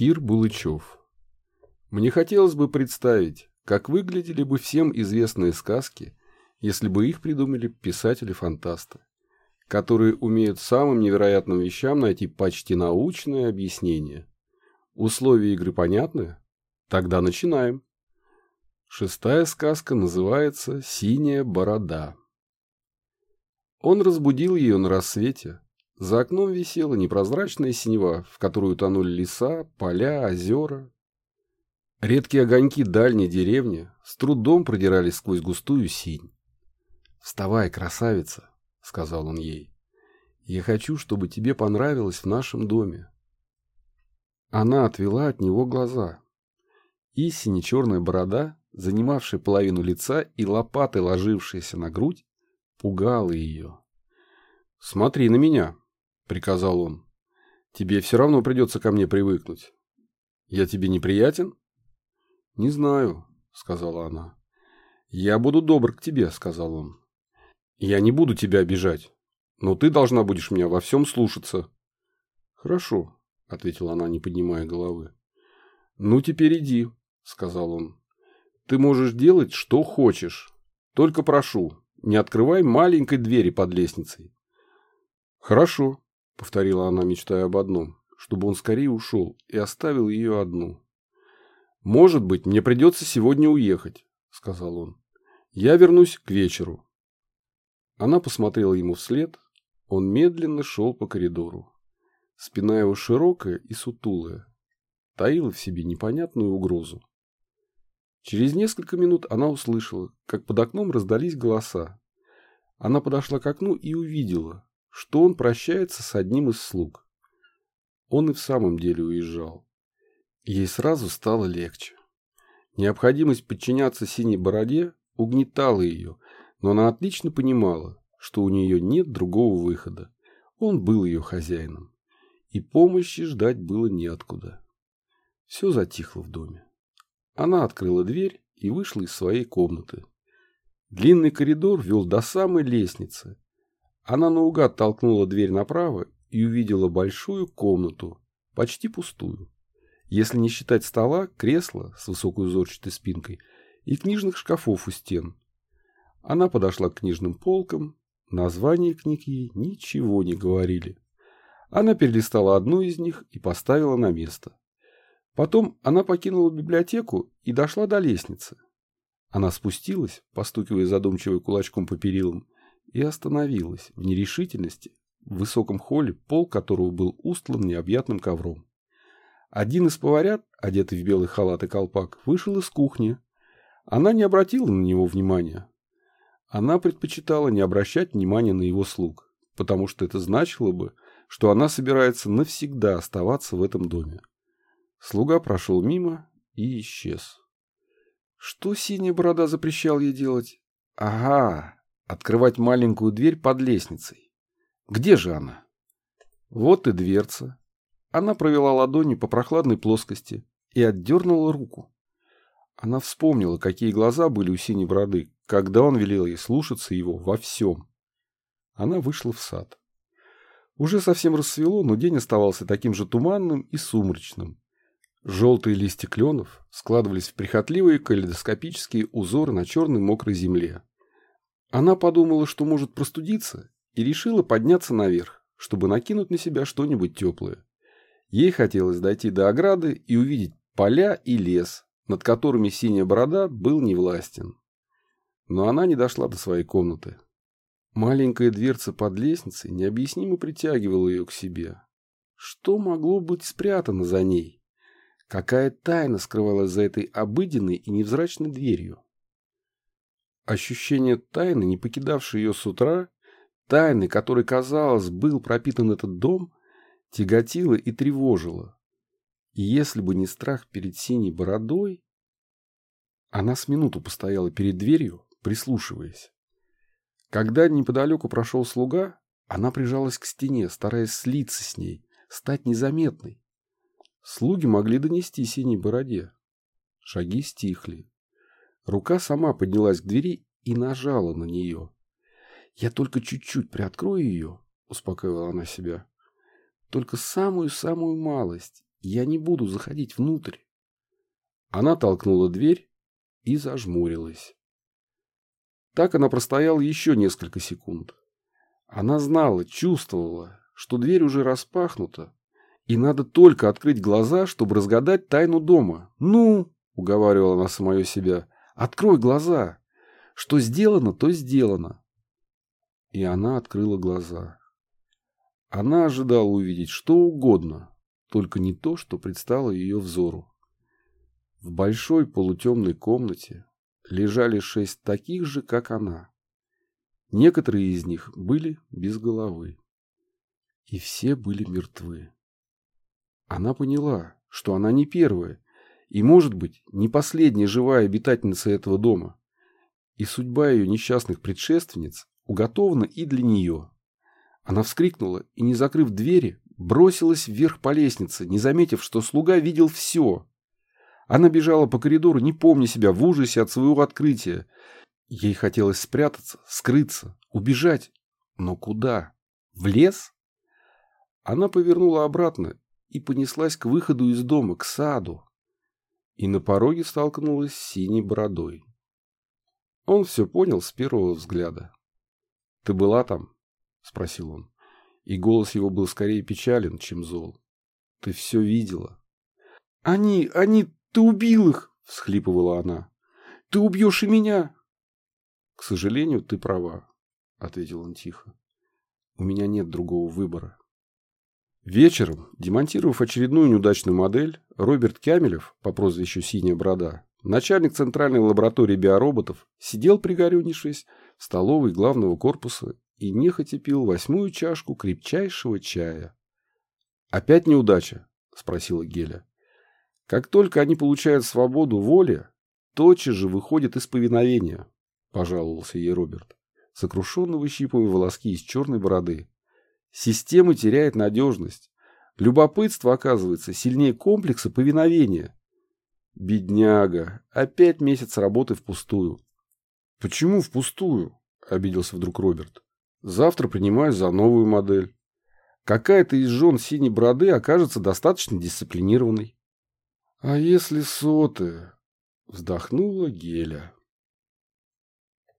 Кир Булычев. Мне хотелось бы представить, как выглядели бы всем известные сказки, если бы их придумали писатели-фантасты, которые умеют самым невероятным вещам найти почти научное объяснение. Условия игры понятны? Тогда начинаем. Шестая сказка называется «Синяя борода». Он разбудил ее на рассвете. За окном висела непрозрачная синева, в которую тонули леса, поля, озера. Редкие огоньки дальней деревни с трудом продирались сквозь густую синь. «Вставай, красавица», — сказал он ей. «Я хочу, чтобы тебе понравилось в нашем доме». Она отвела от него глаза. И сине-черная борода занимавшая половину лица и лопатой ложившаяся на грудь, пугала ее. «Смотри на меня», — приказал он. «Тебе все равно придется ко мне привыкнуть. Я тебе неприятен?» «Не знаю», — сказала она. «Я буду добр к тебе», — сказал он. «Я не буду тебя обижать, но ты должна будешь меня во всем слушаться». «Хорошо», — ответила она, не поднимая головы. «Ну, теперь иди», — сказал он. Ты можешь делать, что хочешь. Только прошу, не открывай маленькой двери под лестницей. Хорошо, повторила она, мечтая об одном, чтобы он скорее ушел и оставил ее одну. Может быть, мне придется сегодня уехать, сказал он. Я вернусь к вечеру. Она посмотрела ему вслед. Он медленно шел по коридору. Спина его широкая и сутулая, таила в себе непонятную угрозу. Через несколько минут она услышала, как под окном раздались голоса. Она подошла к окну и увидела, что он прощается с одним из слуг. Он и в самом деле уезжал. Ей сразу стало легче. Необходимость подчиняться синей бороде угнетала ее, но она отлично понимала, что у нее нет другого выхода. Он был ее хозяином, и помощи ждать было неоткуда. Все затихло в доме. Она открыла дверь и вышла из своей комнаты. Длинный коридор вел до самой лестницы. Она наугад толкнула дверь направо и увидела большую комнату, почти пустую. Если не считать стола, кресла с высокой узорчатой спинкой и книжных шкафов у стен. Она подошла к книжным полкам, названия книг ей ничего не говорили. Она перелистала одну из них и поставила на место. Потом она покинула библиотеку и дошла до лестницы. Она спустилась, постукивая задумчивой кулачком по перилам, и остановилась в нерешительности в высоком холле, пол которого был устлан необъятным ковром. Один из поварят, одетый в белый халат и колпак, вышел из кухни. Она не обратила на него внимания. Она предпочитала не обращать внимания на его слуг, потому что это значило бы, что она собирается навсегда оставаться в этом доме. Слуга прошел мимо и исчез. Что синяя борода запрещал ей делать? Ага, открывать маленькую дверь под лестницей. Где же она? Вот и дверца. Она провела ладонью по прохладной плоскости и отдернула руку. Она вспомнила, какие глаза были у синей бороды, когда он велел ей слушаться его во всем. Она вышла в сад. Уже совсем рассвело, но день оставался таким же туманным и сумрачным, Желтые листья кленов складывались в прихотливые калейдоскопические узоры на черной мокрой земле. Она подумала, что может простудиться, и решила подняться наверх, чтобы накинуть на себя что-нибудь теплое. Ей хотелось дойти до ограды и увидеть поля и лес, над которыми синяя борода был невластен. Но она не дошла до своей комнаты. Маленькая дверца под лестницей необъяснимо притягивала ее к себе. Что могло быть спрятано за ней? Какая тайна скрывалась за этой обыденной и невзрачной дверью? Ощущение тайны, не покидавшей ее с утра, тайны, которой, казалось, был пропитан этот дом, тяготило и тревожило. И если бы не страх перед синей бородой... Она с минуту постояла перед дверью, прислушиваясь. Когда неподалеку прошел слуга, она прижалась к стене, стараясь слиться с ней, стать незаметной. Слуги могли донести синей бороде. Шаги стихли. Рука сама поднялась к двери и нажала на нее. «Я только чуть-чуть приоткрою ее», — успокоила она себя. «Только самую-самую малость, Я не буду заходить внутрь. Она толкнула дверь и зажмурилась. Так она простояла еще несколько секунд. Она знала, чувствовала, что дверь уже распахнута, и надо только открыть глаза, чтобы разгадать тайну дома. «Ну!» — уговаривала она самое себя. «Открой глаза! Что сделано, то сделано!» И она открыла глаза. Она ожидала увидеть что угодно, только не то, что предстало ее взору. В большой полутемной комнате лежали шесть таких же, как она. Некоторые из них были без головы. И все были мертвы. Она поняла, что она не первая и, может быть, не последняя живая обитательница этого дома. И судьба ее несчастных предшественниц уготована и для нее. Она вскрикнула и, не закрыв двери, бросилась вверх по лестнице, не заметив, что слуга видел все. Она бежала по коридору, не помня себя в ужасе от своего открытия. Ей хотелось спрятаться, скрыться, убежать. Но куда? В лес? Она повернула обратно и понеслась к выходу из дома, к саду. И на пороге столкнулась с синей бородой. Он все понял с первого взгляда. «Ты была там?» — спросил он. И голос его был скорее печален, чем зол. «Ты все видела?» «Они, они, ты убил их!» — всхлипывала она. «Ты убьешь и меня!» «К сожалению, ты права», — ответил он тихо. «У меня нет другого выбора». Вечером, демонтировав очередную неудачную модель, Роберт Кямелев, по прозвищу «Синяя борода», начальник центральной лаборатории биороботов, сидел пригорюнившись в столовой главного корпуса и нехотя пил восьмую чашку крепчайшего чая. «Опять неудача?» – спросила Геля. «Как только они получают свободу воли, тотчас же выходят из повиновения», – пожаловался ей Роберт, сокрушенно выщипывая волоски из черной бороды. Система теряет надежность. Любопытство, оказывается, сильнее комплекса повиновения. Бедняга. Опять месяц работы впустую. Почему впустую? Обиделся вдруг Роберт. Завтра принимаюсь за новую модель. Какая-то из жен синей бороды окажется достаточно дисциплинированной. А если сотая? Вздохнула Геля.